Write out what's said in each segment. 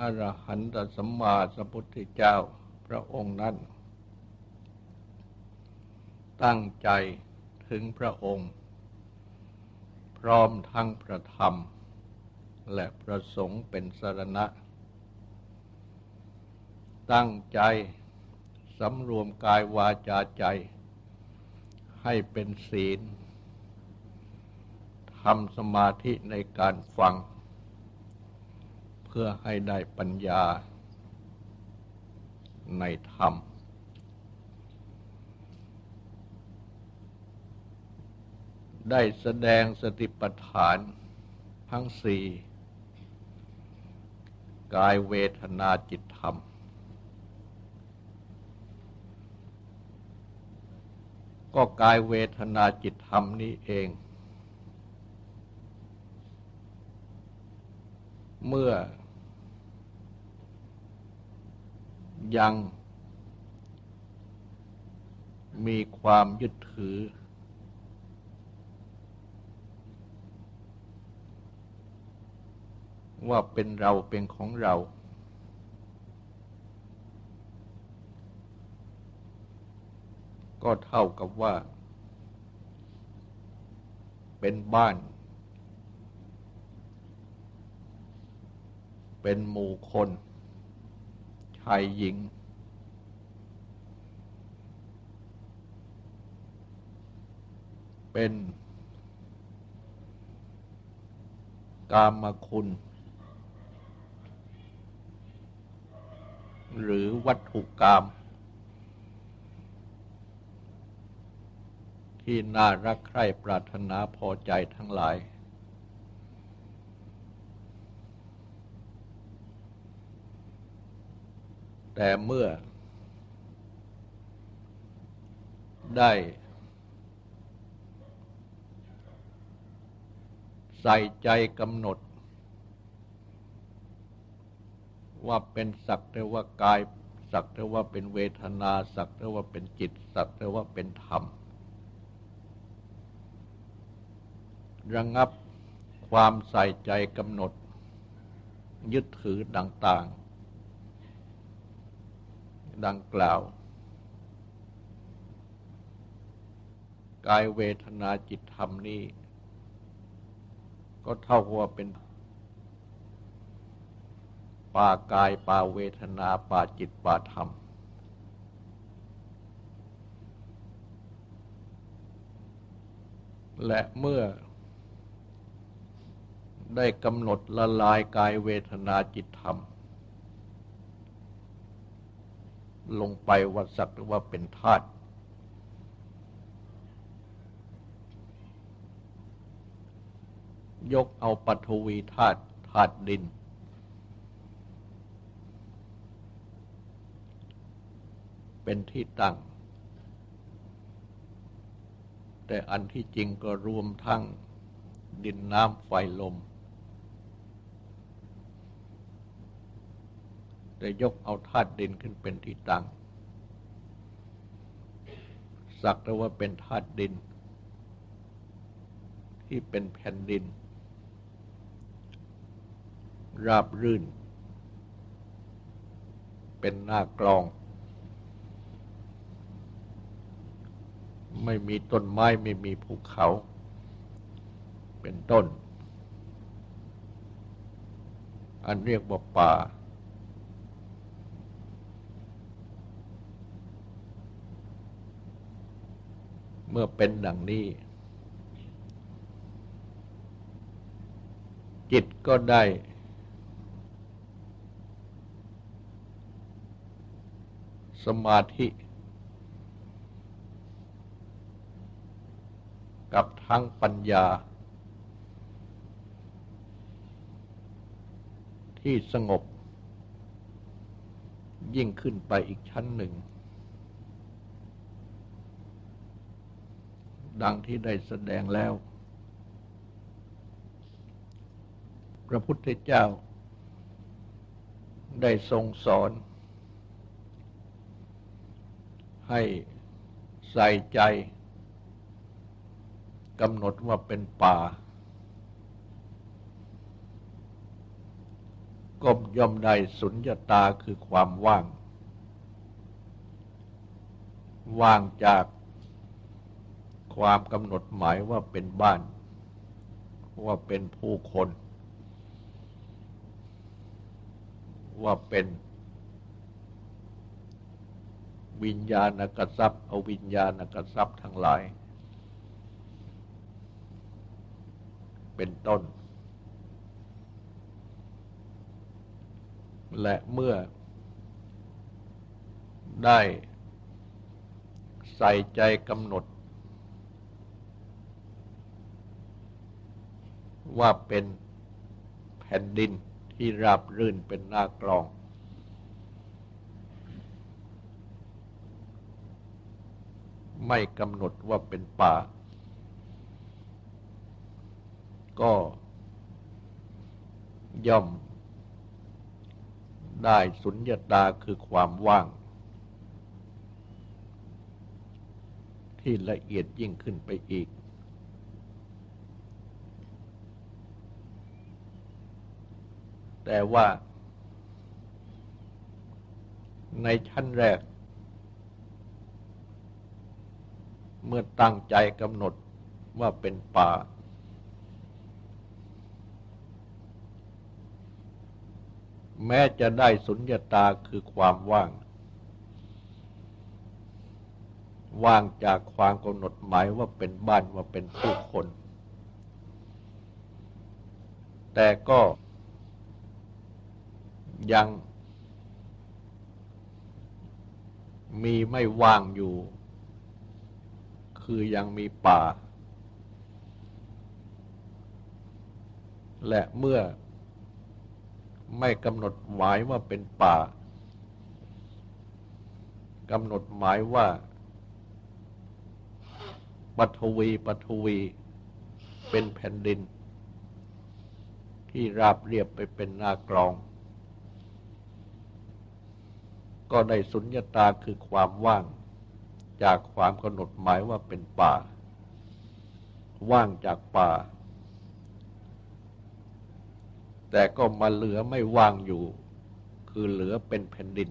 อรหันตสัมมาสัมพุทธเจ้าพระองค์นั้น ตั้งใจถึงพระองค์ พร้อมทั้งพระธรรม และพระสงฆ์เป็นสรณะ ตั้งใจสำรวมกายวาจาใจ ให้เป็นศีลทำสมาธิในการฟัง เพื่อให้ได้ปัญญาในธรรม ได้แสดงสติปัฏฐานทั้งสี่กายเวทนาจิตธรรม ก็กายเวทนาจิตธรรมนี้เอง เมื่อ ยังมีความยึดถือ ว่าเป็นเราเป็นของเรา ก็เท่ากับว่า เป็นบ้าน เป็นหมู่คนายหญิง เป็น กามคุณ หรือวัตถุกรรมที่น่ารักใคร่ปรารถนาพอใจทั้งหลาย แต่เมื่อได้ใส่ใจกำหนด ว่าเป็นสักแต่ว่ากาย สักแต่ว่าเป็นเวทนา สักแต่ว่าเป็นจิต สักแต่ว่าเป็นธรรม ระงับความใส่ใจกำหนด ยึดถือต่างๆ ดังกล่าว กายเวทนาจิตธรรมนี้ ก็เท่ากับว่าเป็นป่ากายป่าเวทนาป่าจิตป่าธรรม และเมื่อได้กำหนดละลายกายเวทนาจิตธรรม ลงไปว่าสักหรือว่าเป็นธาตุยกเอาปฐวีธาตุธาตุดิน เป็นที่ตั้ง แต่อันที่จริงก็รวมทั้งดินน้ำไฟลม แต่ยกเอาธาตุดินขึ้นเป็นที่ตั้งสักแต่ว่าเป็นธาตุดิน ที่เป็นแผ่นดิน ราบรื่น เป็นหน้ากลอง ไม่มีต้นไม้ไม่มีภูเขา เป็นต้น อันเรียกว่าป่าเมื่อเป็นดังนี้ จิตก็ได้ สมาธิ กับทั้งปัญญา ที่สงบ ยิ่งขึ้นไปอีกชั้นหนึ่ง ดังที่ได้แสดงแล้ว พระพุทธเจ้า ได้ทรงสอน ให้ใส่ใจกำหนดว่าเป็นป่า ก็ย่อมได้สุญญาตาคือความว่าง ว่างจาก ความกำหนดหมายว่าเป็นบ้าน ว่าเป็นผู้คน ว่าเป็นวิญญาณกทรัพย์เอาวิญญาณกทรัพย์ทั้งหลาย เป็นต้น และเมื่อได้ใส่ใจกำหนด ว่าเป็นแผ่นดินที่ราบรื่นเป็นหน้ากรอง ไม่กำหนดว่าเป็นป่า ก็ย่อมได้สุญญตาคือความว่าง ที่ละเอียดยิ่งขึ้นไปอีก แต่ว่า ในชั้นแรก เมื่อตั้งใจกำหนดว่าเป็นป่า แม้จะได้สุญญตาคือความว่าง ว่างจากความกำหนดหมายว่าเป็นบ้านว่าเป็นผู้คน แต่ก็ ยังมีไม่ว่างอยู่ คือยังมีป่า และเมื่อไม่กำหนดหมายว่าเป็นป่ากำหนดหมายว่าปัทวีปัทวีเป็นแผ่นดิน ที่ราบเรียบไปเป็นหน้ากรอง ก็ได้สุญญตาคือความว่าง จากความกำหนดหมายว่าเป็นป่า ว่างจากป่า แต่ก็มาเหลือไม่ว่างอยู่ คือเหลือเป็นแผ่นดิน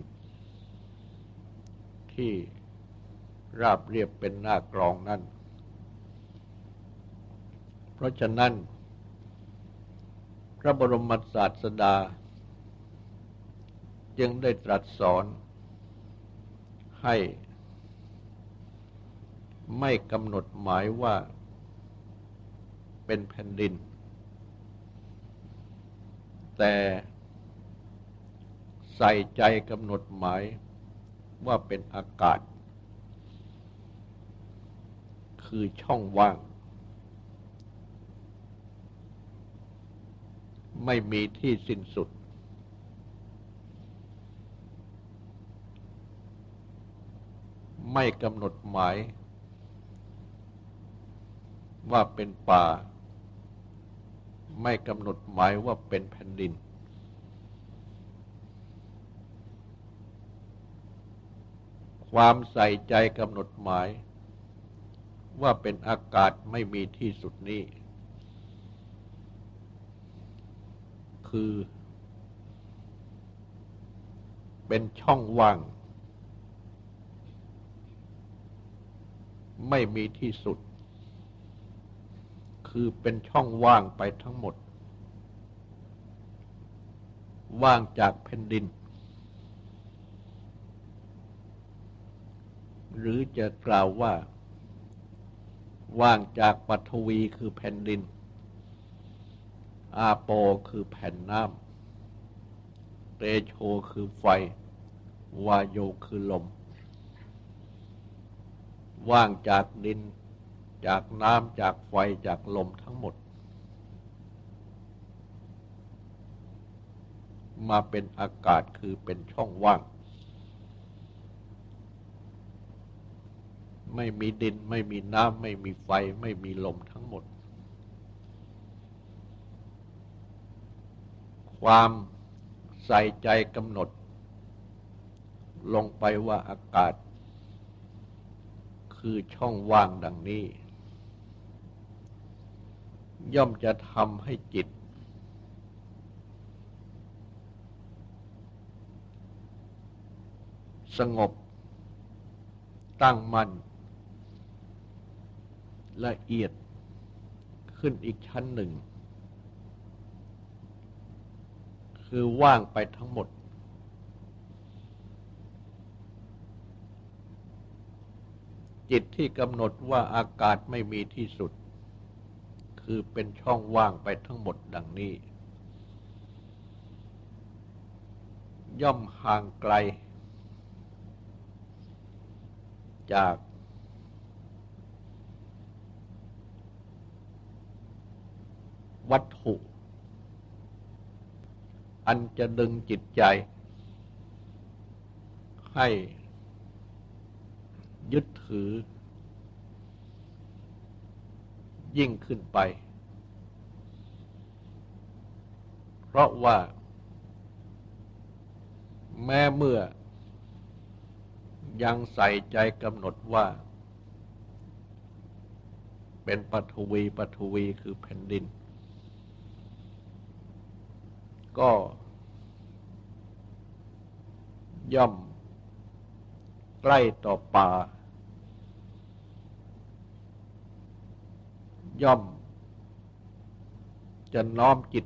ที่ราบเรียบเป็นหน้ากรองนั่น เพราะฉะนั้น พระบรมศาสดา จึงได้ตรัสสอน ให้ไม่กำหนดหมายว่าเป็นแผ่นดิน แต่ใส่ใจกำหนดหมายว่าเป็นอากาศ คือช่องว่าง ไม่มีที่สิ้นสุด ไม่กำหนดหมาย ว่าเป็นป่า ไม่กำหนดหมายว่าเป็นแผ่นดิน ความใส่ใจกำหนดหมาย ว่าเป็นอากาศไม่มีที่สุดนี้ คือเป็นช่องว่าง ไม่มีที่สุด คือเป็นช่องว่างไปทั้งหมด ว่างจากแผ่นดิน หรือจะกล่าวว่า ว่างจากปัทวีคือแผ่นดิน อาโปคือแผ่นน้ำเตโชคือไฟ วายโยคือลม ว่างจากดิน จากน้ำจากไฟจากลมทั้งหมด มาเป็นอากาศคือเป็นช่องว่าง ไม่มีดินไม่มีน้ำไม่มีไฟไม่มีลมทั้งหมด ความใส่ใจกำหนด ลงไปว่าอากาศ คือช่องว่างดังนี้ ย่อมจะทำให้จิต สงบ ตั้งมัน่นละเอียดขึ้นอีกชั้นหนึ่ง คือว่างไปทั้งหมด จิตที่กำหนดว่าอากาศไม่มีที่สุด คือเป็นช่องว่างไปทั้งหมดดังนี้ ย่อมห่างไกล จาก วัตถุ อันจะดึงจิตใจ ให้ ยึดถือ ยิ่งขึ้นไป เพราะว่า แม้เมื่อ ยังใส่ใจกำหนดว่า เป็นปฐวีปฐวีคือแผ่นดิน ก็ย่อมใกล้ต่อป่า ย่อม จะน้อมจิต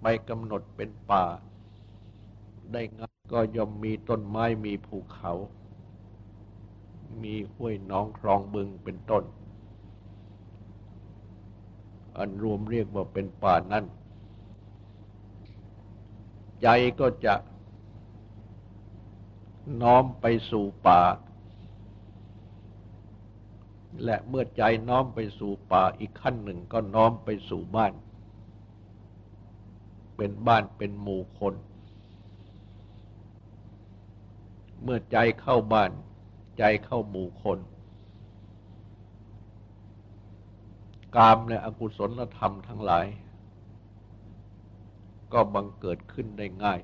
ไปกำหนดเป็นป่า ได้ง่ายก็ย่อมมีต้นไม้มีภูเขา มีห้วยน้องคลองบึงเป็นต้น อันรวมเรียกว่าเป็นป่านั้น ใจก็จะน้อมไปสู่ป่า และเมื่อใจน้อมไปสู่ป่าอีกขั้นหนึ่งก็น้อมไปสู่บ้าน เป็นบ้านเป็นหมู่คน เมื่อใจเข้าบ้าน ใจเข้าหมู่คน กามและอกุศลธรรมทั้งหลาย ก็บังเกิดขึ้นได้ง่าย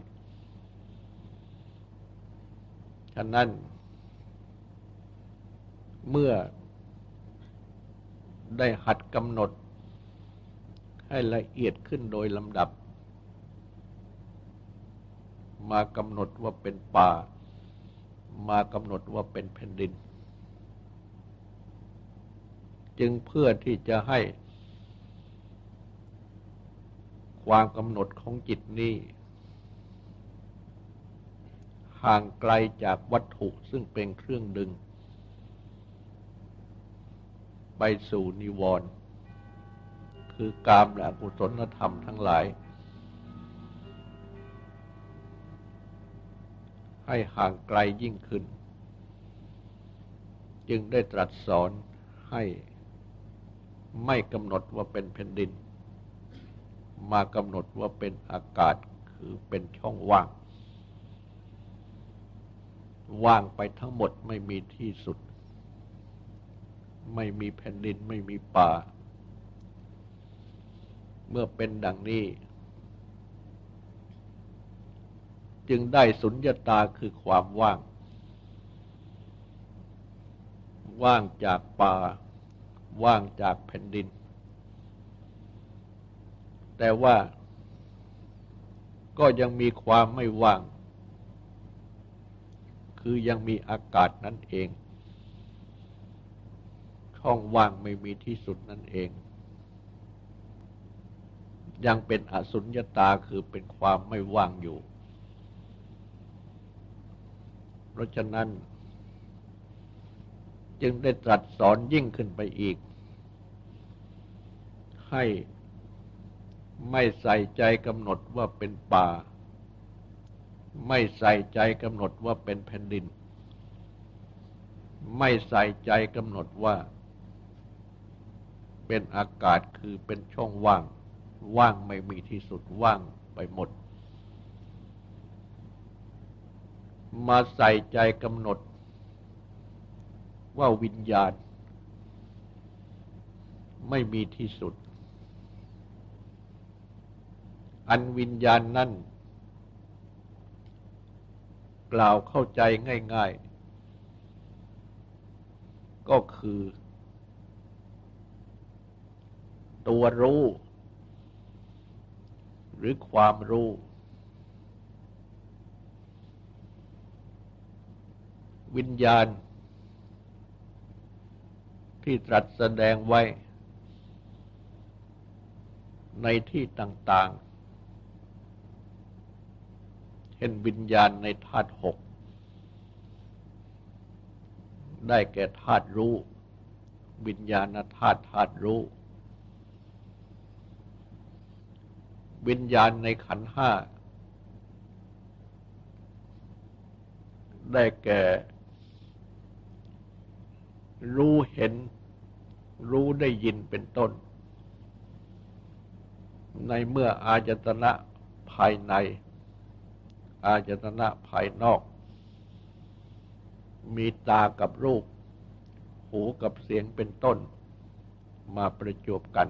ฉะนั้นเมื่อ ได้หัดกำหนด ให้ละเอียดขึ้นโดยลำดับ มากำหนดว่าเป็นป่า มากำหนดว่าเป็นแผ่นดิน จึงเพื่อที่จะให้ ความกำหนดของจิตนี้ห่างไกลจากวัตถุซึ่งเป็นเครื่องดึง ไปสู่นิวรณ์คือกามและอกุศลธรรมทั้งหลาย ให้ห่างไกลยิ่งขึ้น จึงได้ตรัสสอนให้ไม่กำหนดว่าเป็นแผ่นดิน มากำหนดว่าเป็นอากาศคือเป็นช่องว่าง ว่างไปทั้งหมดไม่มีที่สุด ไม่มีแผ่นดินไม่มีป่า เมื่อเป็นดังนี้ จึงได้สุญญตาคือความว่าง ว่างจากป่า ว่างจากแผ่นดิน แต่ว่าก็ยังมีความไม่ว่าง คือยังมีอากาศนั่นเอง ช่องว่างไม่มีที่สุดนั่นเอง ยังเป็นอสุญญตาคือเป็นความไม่ว่างอยู่ เพราะฉะนั้น จึงได้ตรัสสอนยิ่งขึ้นไปอีก ให้ไม่ใส่ใจกำหนดว่าเป็นป่า ไม่ใส่ใจกำหนดว่าเป็นแผ่นดิน ไม่ใส่ใจกำหนดว่า เป็นอากาศคือเป็นช่องว่าง ว่างไม่มีที่สุดว่างไปหมด มาใส่ใจกำหนด ว่าวิญญาณ ไม่มีที่สุด อันวิญญาณนั่นกล่าวเข้าใจง่าย ๆ ก็คือ ตัวรู้ หรือความรู้ วิญญาณ ที่ตรัสแสดงไว้ ในที่ต่างๆ เช่นวิญญาณในธาตุหก ได้แก่ธาตุรู้วิญญาณธาตุธาตุรู้ วิญญาณในขันห้า ได้แก่ รู้เห็น รู้ได้ยินเป็นต้น ในเมื่ออาจตนะภายใน อาจตนะภายนอก มีตากับรูป หูกับเสียงเป็นต้น มาประจวบกัน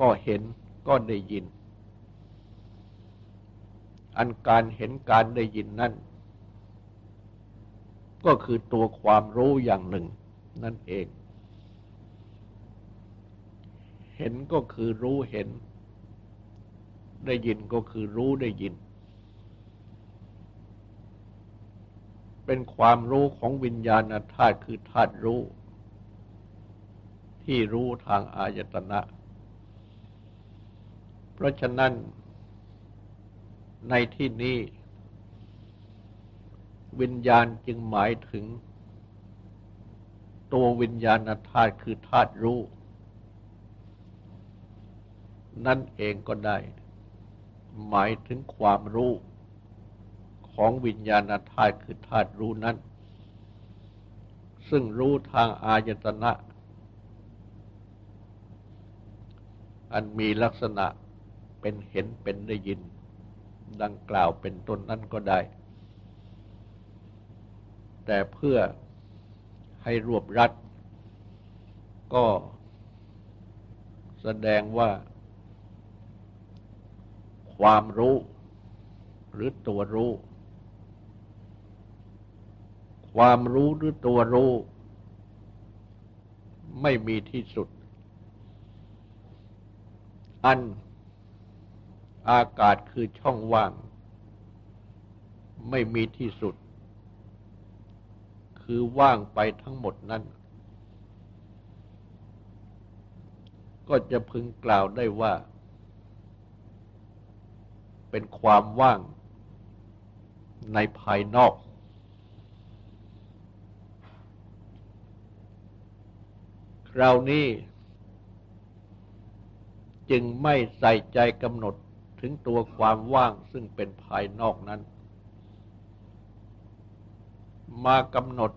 ก็เห็นก็ได้ยิน อันการเห็นการได้ยินนั่น ก็คือตัวความรู้อย่างหนึ่งนั่นเอง เห็นก็คือรู้เห็น ได้ยินก็คือรู้ได้ยิน เป็นความรู้ของวิญญาณธาตุคือธาตุรู้ ที่รู้ทางอายตนะ เพราะฉะนั้นในที่นี้วิญญาณจึงหมายถึง ตัววิญญาณธาตุคือธาตุรู้ นั่นเองก็ได้ หมายถึงความรู้ ของวิญญาณธาตุคือธาตุรู้นั้น ซึ่งรู้ทางอายตนะ อันมีลักษณะ เป็นเห็นเป็นได้ยิน ดังกล่าวเป็นต้นนั้นก็ได้ แต่เพื่อให้รวบรัด ก็แสดงว่า ความรู้ หรือตัวรู้ ความรู้หรือตัวรู้ ไม่มีที่สุด อัน อากาศคือช่องว่าง ไม่มีที่สุด คือว่างไปทั้งหมดนั้น ก็จะพึงกล่าวได้ว่า เป็นความว่างในภายนอก คราวนี้จึงไม่ใส่ใจกำหนด ถึงตัวความว่างซึ่งเป็นภายนอกนั้น มากำหนด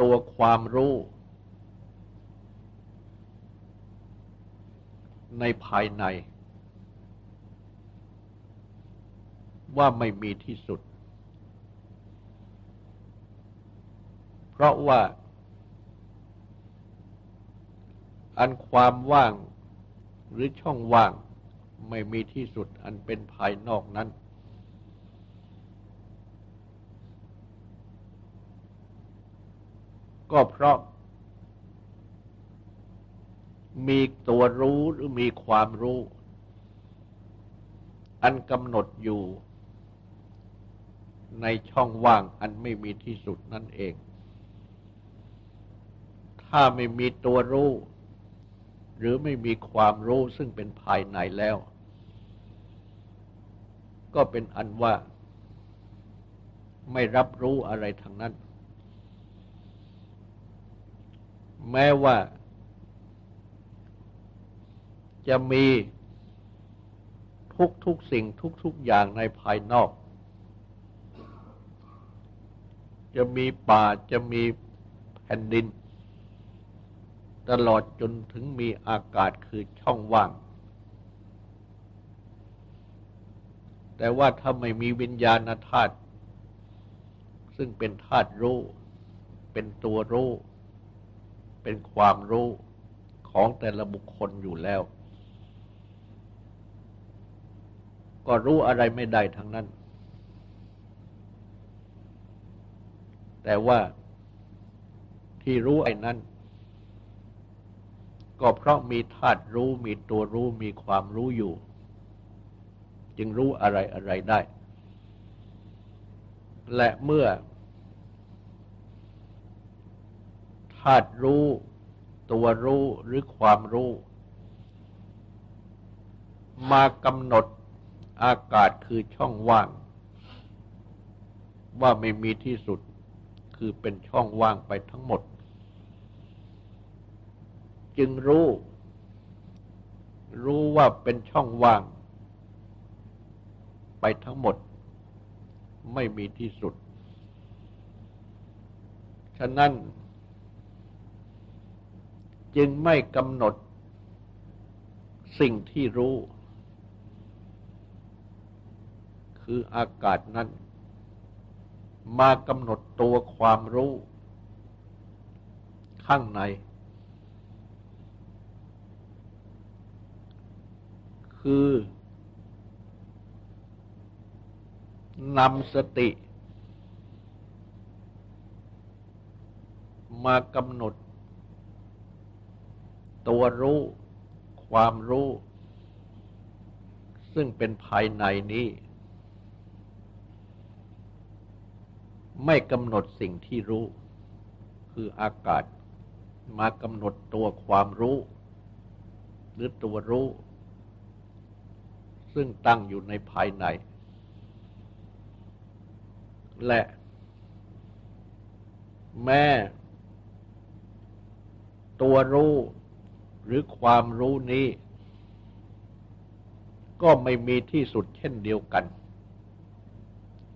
ตัวความรู้ ในภายใน ว่าไม่มีที่สุด เพราะว่าอันความว่าง หรือช่องว่างไม่มีที่สุดอันเป็นภายนอกนั้น ก็เพราะ มีตัวรู้หรือมีความรู้ อันกำหนดอยู่ในช่องว่างอันไม่มีที่สุดนั่นเอง ถ้าไม่มีตัวรู้ หรือไม่มีความรู้ซึ่งเป็นภายในแล้ว ก็เป็นอันว่าไม่รับรู้อะไรทางนั้น แม้ว่าจะมีทุกทุกสิ่งทุกทุกอย่างในภายนอก จะมีป่าจะมีแผ่นดิน ตลอดจนถึงมีอากาศคือช่องว่าง แต่ว่าถ้าไม่มีวิญญาณธาตุซึ่งเป็นธาตุรู้ เป็นตัวรู้ เป็นความรู้ของแต่ละบุคคลอยู่แล้ว ก็รู้อะไรไม่ได้ทั้งนั้น แต่ว่าที่รู้ไอ้นั้น ก็เพราะมีธาตุรู้มีตัวรู้มีความรู้อยู่ จึงรู้อะไรอะไรได้ และเมื่อธาตุรู้ตัวรู้หรือความรู้ มากำหนดอากาศคือช่องว่าง ว่าไม่มีที่สุดคือเป็นช่องว่างไปทั้งหมด จึงรู้ รู้ว่าเป็นช่องว่าง ไปทั้งหมด ไม่มีที่สุด ฉะนั้น จึงไม่กำหนด สิ่งที่รู้ คืออากาศนั้น มากำหนดตัวความรู้ ข้างใน คือนำสติ มากำหนด ตัวรู้ ความรู้ ซึ่งเป็นภายในนี้ ไม่กำหนดสิ่งที่รู้ คืออากาศ มากำหนดตัวความรู้ หรือตัวรู้ ซึ่งตั้งอยู่ในภายใน และแม่ ตัวรู้หรือความรู้นี้ ก็ไม่มีที่สุดเช่นเดียวกัน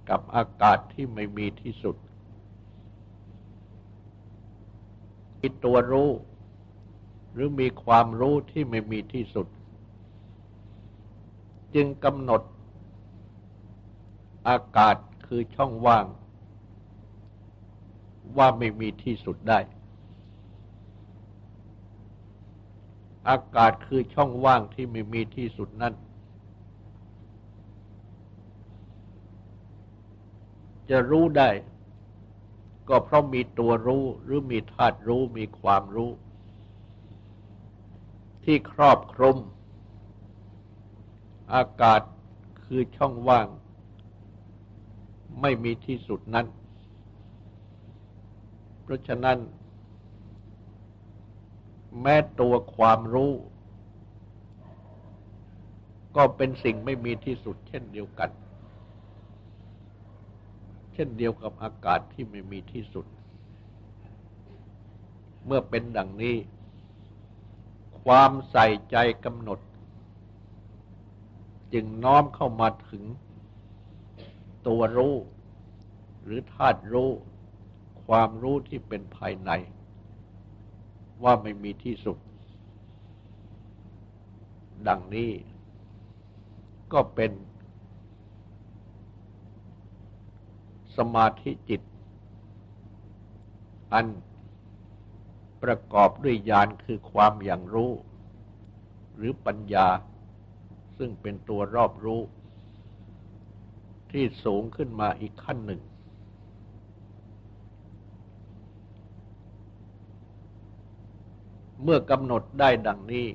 กับอากาศที่ไม่มีที่สุดมีตัวรู้ หรือมีความรู้ที่ไม่มีที่สุด จึงกำหนด อากาศคือช่องว่าง ว่าไม่มีที่สุดได้ อากาศคือช่องว่างที่ไม่มีที่สุดนั้น จะรู้ได้ ก็เพราะมีตัวรู้หรือมีธาตุรู้มีความรู้ ที่ครอบคลุม อากาศคือช่องว่าง ไม่มีที่สุดนั้น เพราะฉะนั้น แม้ตัวความรู้ ก็เป็นสิ่งไม่มีที่สุด เช่นเดียวกัน เช่นเดียวกับอากาศที่ไม่มีที่สุด เมื่อเป็นดังนี้ ความใส่ใจกำหนด จึงน้อมเข้ามาถึงตัวรู้ หรือธาตุรู้ ความรู้ที่เป็นภายใน ว่าไม่มีที่สุด ดังนี้ ก็เป็น สมาธิจิต อันประกอบด้วยญาณคือความอย่างรู้ หรือปัญญา ซึ่งเป็นตัวรอบรู้ ที่สูงขึ้นมาอีกขั้นหนึ่ง เมื่อกำหนดได้ดังนี้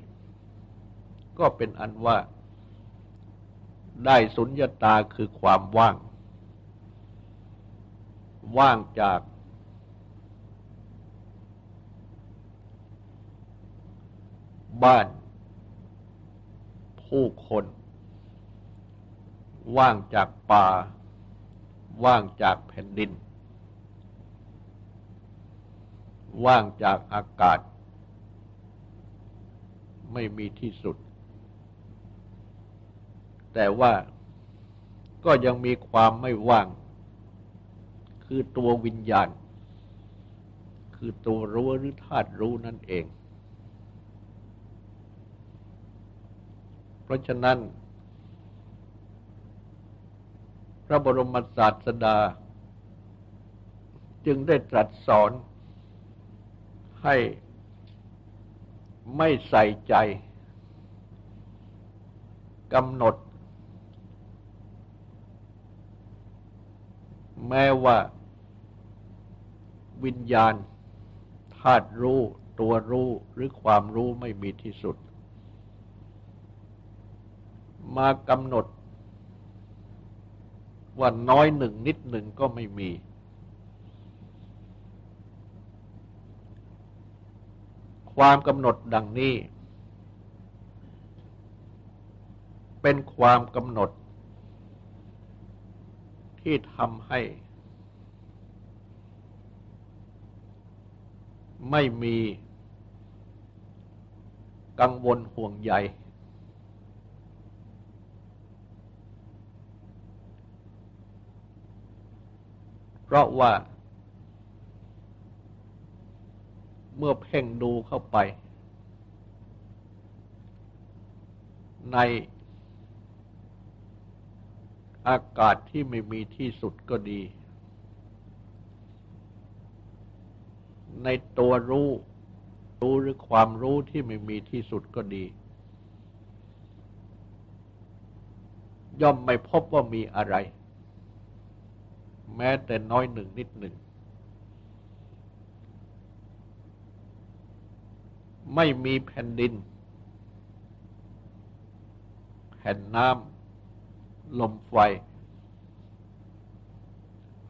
ก็เป็นอันว่า ได้สุญญตาคือความว่าง ว่างจากบ้าน ผู้คน ว่างจากป่า ว่างจากแผ่นดิน ว่างจากอากาศ ไม่มีที่สุด แต่ว่าก็ยังมีความไม่ว่าง คือตัววิญญาณ คือตัวรู้หรือธาตุรู้นั่นเอง พราะฉะนั้น พระบรมศาสดา จึงได้ตรัสสอนให้ไม่ใส่ใจกำหนด แม้ว่าวิญญาณธาตุรู้ ตัวรู้ หรือความรู้ไม่มีที่สุด มากำหนด ว่าน้อยหนึ่งนิดหนึ่งก็ไม่มี ความกำหนดดังนี้ เป็นความกำหนด ที่ทำให้ ไม่มีกังวลห่วงใย เพราะว่า เมื่อเพ่งดูเข้าไป ในอากาศที่ไม่มีที่สุดก็ดี ในตัวรู้ รู้หรือความรู้ที่ไม่มีที่สุดก็ดี ย่อมไม่พบว่ามีอะไร แม้แต่น้อยหนึ่งนิดหนึ่ง ไม่มีแผ่นดิน แผ่นน้ำลมไฟ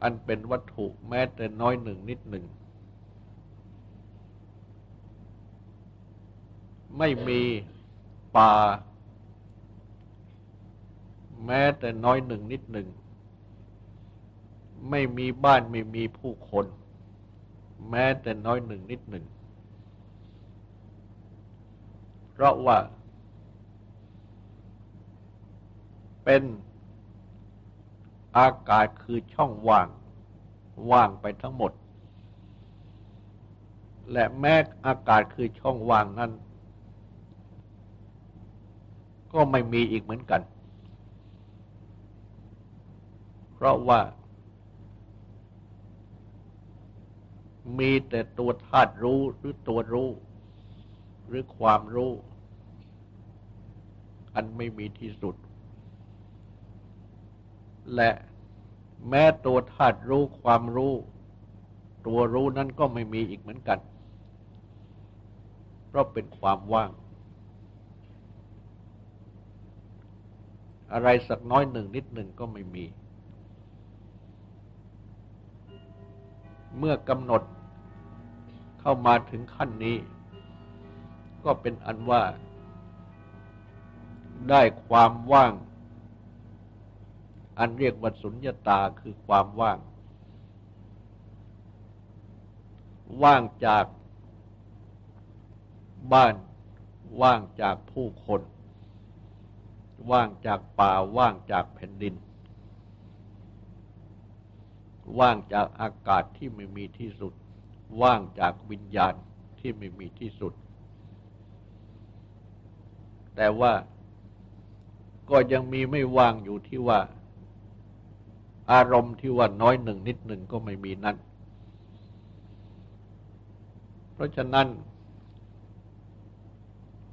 อันเป็นวัตถุแม้แต่น้อยหนึ่งนิดหนึ่ง ไม่มีป่า แม้แต่น้อยหนึ่งนิดหนึ่ง ไม่มีบ้านไม่มีผู้คน แม้แต่น้อยหนึ่งนิดหนึ่ง เพราะว่า เป็นอากาศคือช่องว่าง ว่างไปทั้งหมด และแม้อากาศคือช่องว่างนั้น ก็ไม่มีอีกเหมือนกัน เพราะว่า มีแต่ตัวธาตุรู้หรือตัวรู้ หรือความรู้ อันไม่มีที่สุด และแม้ตัวธาตุรู้ความรู้ ตัวรู้นั้นก็ไม่มีอีกเหมือนกัน เพราะเป็นความว่าง อะไรสักน้อยหนึ่งนิดหนึ่งก็ไม่มี เมื่อกำหนด เข้ามาถึงขั้นนี้ ก็เป็นอันว่า ได้ความว่าง อันเรียกว่าสุญญตาคือความว่าง ว่างจากบ้าน ว่างจากผู้คน ว่างจากป่า ว่างจากแผ่นดิน ว่างจากอากาศที่ไม่มีที่สุด ว่างจากวิญญาณที่ไม่มีที่สุด แต่ว่าก็ยังมีไม่ว่างอยู่ที่ว่า อารมณ์ที่ว่าน้อยหนึ่งนิดหนึ่งก็ไม่มีนั่น เพราะฉะนั้น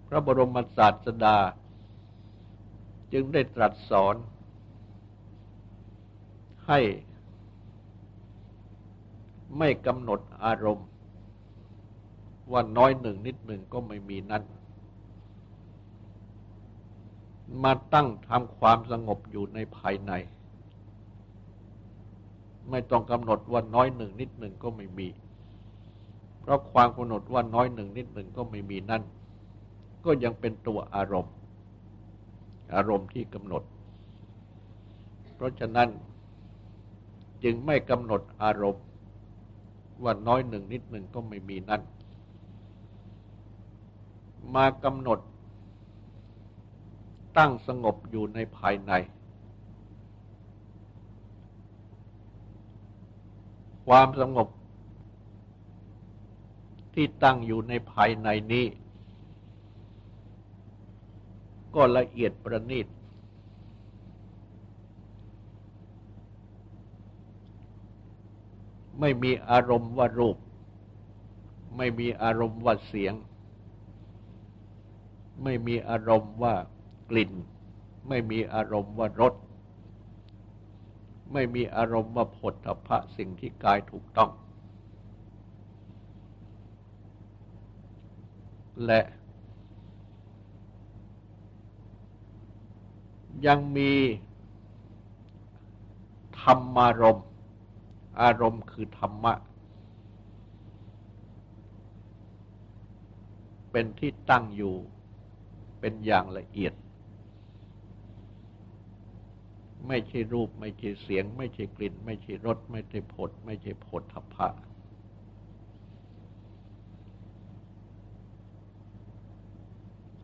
พระบรมศาสดา จึงได้ตรัสสอน ให้ ไม่กำหนดอารมณ์ ว่าน้อยหนึ่งนิดหนึ่งก็ไม่มีนั้น มาตั้งทำความสงบอยู่ในภายใน ไม่ต้องกำหนดว่าน้อยหนึ่งนิดหนึ่งก็ไม่มี เพราะความกำหนดว่าน้อยหนึ่งนิดหนึ่งก็ไม่มีนั่น ก็ยังเป็นตัวอารมณ์ อารมณ์ที่กำหนด เพราะฉะนั้นจึงไม่กำหนดอารมณ์ ว่าน้อยหนึ่งนิดหนึ่งก็ไม่มีนั่นมากำหนด ตั้งสงบอยู่ในภายใน ความสงบ ที่ตั้งอยู่ในภายในนี้ ก็ละเอียดประณีต ไม่มีอารมณ์ว่ารูป ไม่มีอารมณ์ว่าเสียง ไม่มีอารมณ์ว่ากลิ่น ไม่มีอารมณ์ว่ารสไม่มีอารมณ์ว่าผลทพะสิ่งที่กายถูกต้อง และยังมีธรรมารมณ์ อารมณ์คือธรรมะ เป็นที่ตั้งอยู่เป็นอย่างละเอียด ไม่ใช่รูป ไม่ใช่เสียง ไม่ใช่กลิ่น ไม่ใช่รส ไม่ใช่ผลไม่ใช่ผลทพะ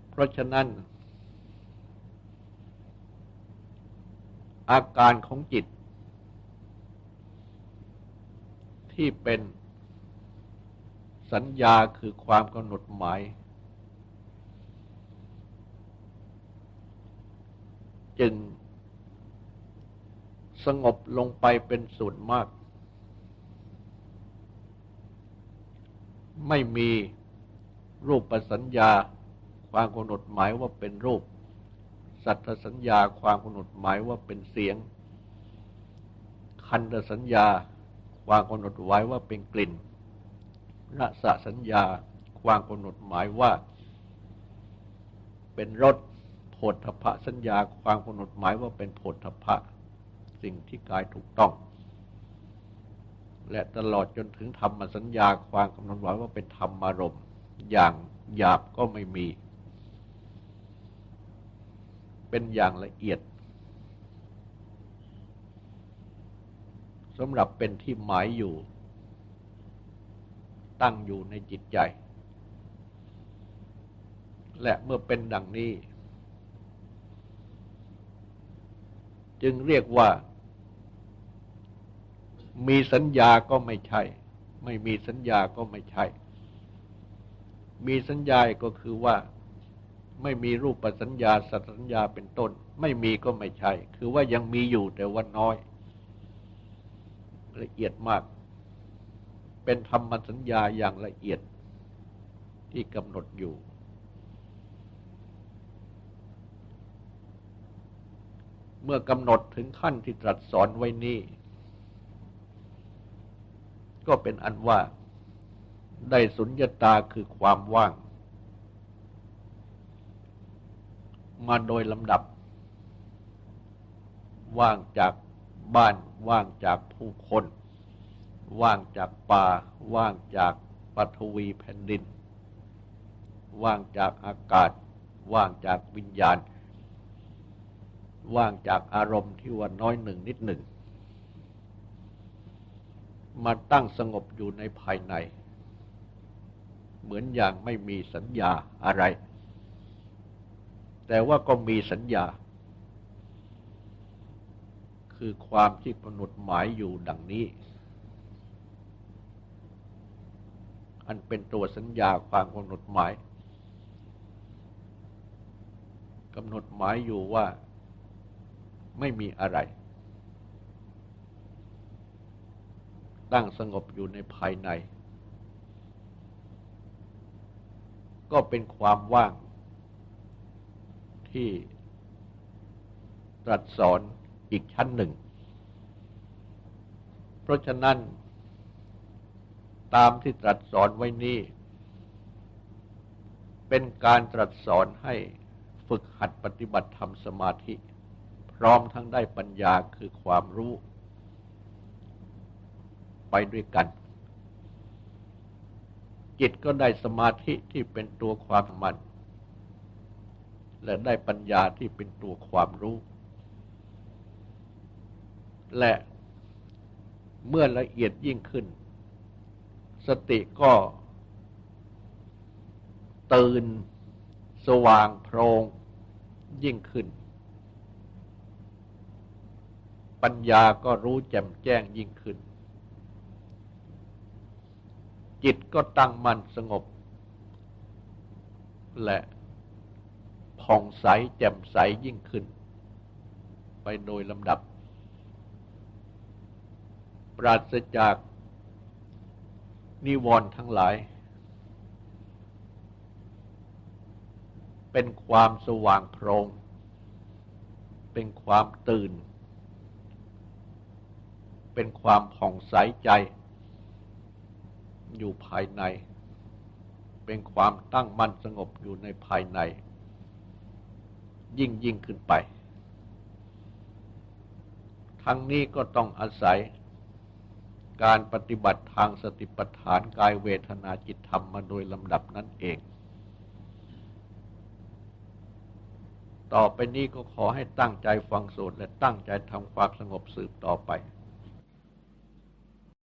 เพราะฉะนั้น อาการของจิต ที่เป็นสัญญาคือความกำหนดหมาย จึงสงบลงไปเป็นส่วนมาก ไม่มีรูปประสัญญาความกำหนดหมายว่าเป็นรูป สัทธสัญญาความกำหนดหมายว่าเป็นเสียง คันธสัญญา ความกำหนดไว้ว่าเป็นกลิ่นรสสัญญา ความกำหนดหมายว่า เป็นรสโผฏฐพะสัญญา ความกำหนดหมายว่าเป็นโผฏฐพะสิ่งที่กายถูกต้อง และตลอดจนถึงธรรมสัญญา ความกำหนดหมายว่าเป็นธรรมารมณ์อย่างหยาบก็ไม่มี เป็นอย่างละเอียด สำหรับเป็นที่หมายอยู่ ตั้งอยู่ในจิตใจ และเมื่อเป็นดังนี้ จึงเรียกว่า มีสัญญาก็ไม่ใช่ ไม่มีสัญญาก็ไม่ใช่ มีสัญญาก็คือว่าไม่มีรูปสัญญาสัสัญญาเป็นต้น ไม่มีก็ไม่ใช่ คือว่ายังมีอยู่แต่ว่าน้อย ละเอียดมาก เป็นธรรมสัญญาอย่างละเอียดที่กำหนดอยู่ เมื่อกำหนดถึงขั้นที่ตรัสสอนไว้นี้ ก็เป็นอันว่าได้สุญญตาคือความว่าง มาโดยลำดับ ว่างจาก บ้านว่างจากผู้คน ว่างจากป่า ว่างจากปฐวีแผ่นดิน ว่างจากอากาศ ว่างจากวิญญาณ ว่างจากอารมณ์ที่ว่าน้อยหนึ่งนิดหนึ่ง มาตั้งสงบอยู่ในภายใน เหมือนอย่างไม่มีสัญญาอะไร แต่ว่าก็มีสัญญา คือความที่กำหนดหมายอยู่ดังนี้ อันเป็นตัวสัญญาความกำหนดหมายกำหนดหมายอยู่ว่าไม่มีอะไร ตั้งสงบอยู่ในภายใน ก็เป็นความว่างที่ตรัสสอน อีกชั้นหนึ่ง เพราะฉะนั้น ตามที่ตรัสสอนไว้นี้ เป็นการตรัสสอนให้ฝึกหัดปฏิบัติธรรมสมาธิ พร้อมทั้งได้ปัญญาคือความรู้ ไปด้วยกัน จิตก็ได้สมาธิที่เป็นตัวความมันและได้ปัญญาที่เป็นตัวความรู้ และเมื่อละเอียดยิ่งขึ้น สติก็ ตื่นสว่างโพรงยิ่งขึ้น ปัญญาก็รู้แจ่มแจ้งยิ่งขึ้น จิตก็ตั้งมั่นสงบ และผ่องใสแจ่มใสยิ่งขึ้น ไปโดยลำดับ ปราศจากนิวรณ์ทั้งหลาย เป็นความสว่างโพรง เป็นความตื่น เป็นความผ่องใสใจ อยู่ภายใน เป็นความตั้งมั่นสงบอยู่ในภายใน ยิ่งยิ่งขึ้นไป ทั้งนี้ก็ต้องอาศัย การปฏิบัติทางสติปัฏฐานกายเวทนาจิตธรรมมาโดยลำดับนั่นเอง ต่อไปนี้ก็ขอให้ตั้งใจฟังสวดและตั้งใจทำความสงบสืบต่อไป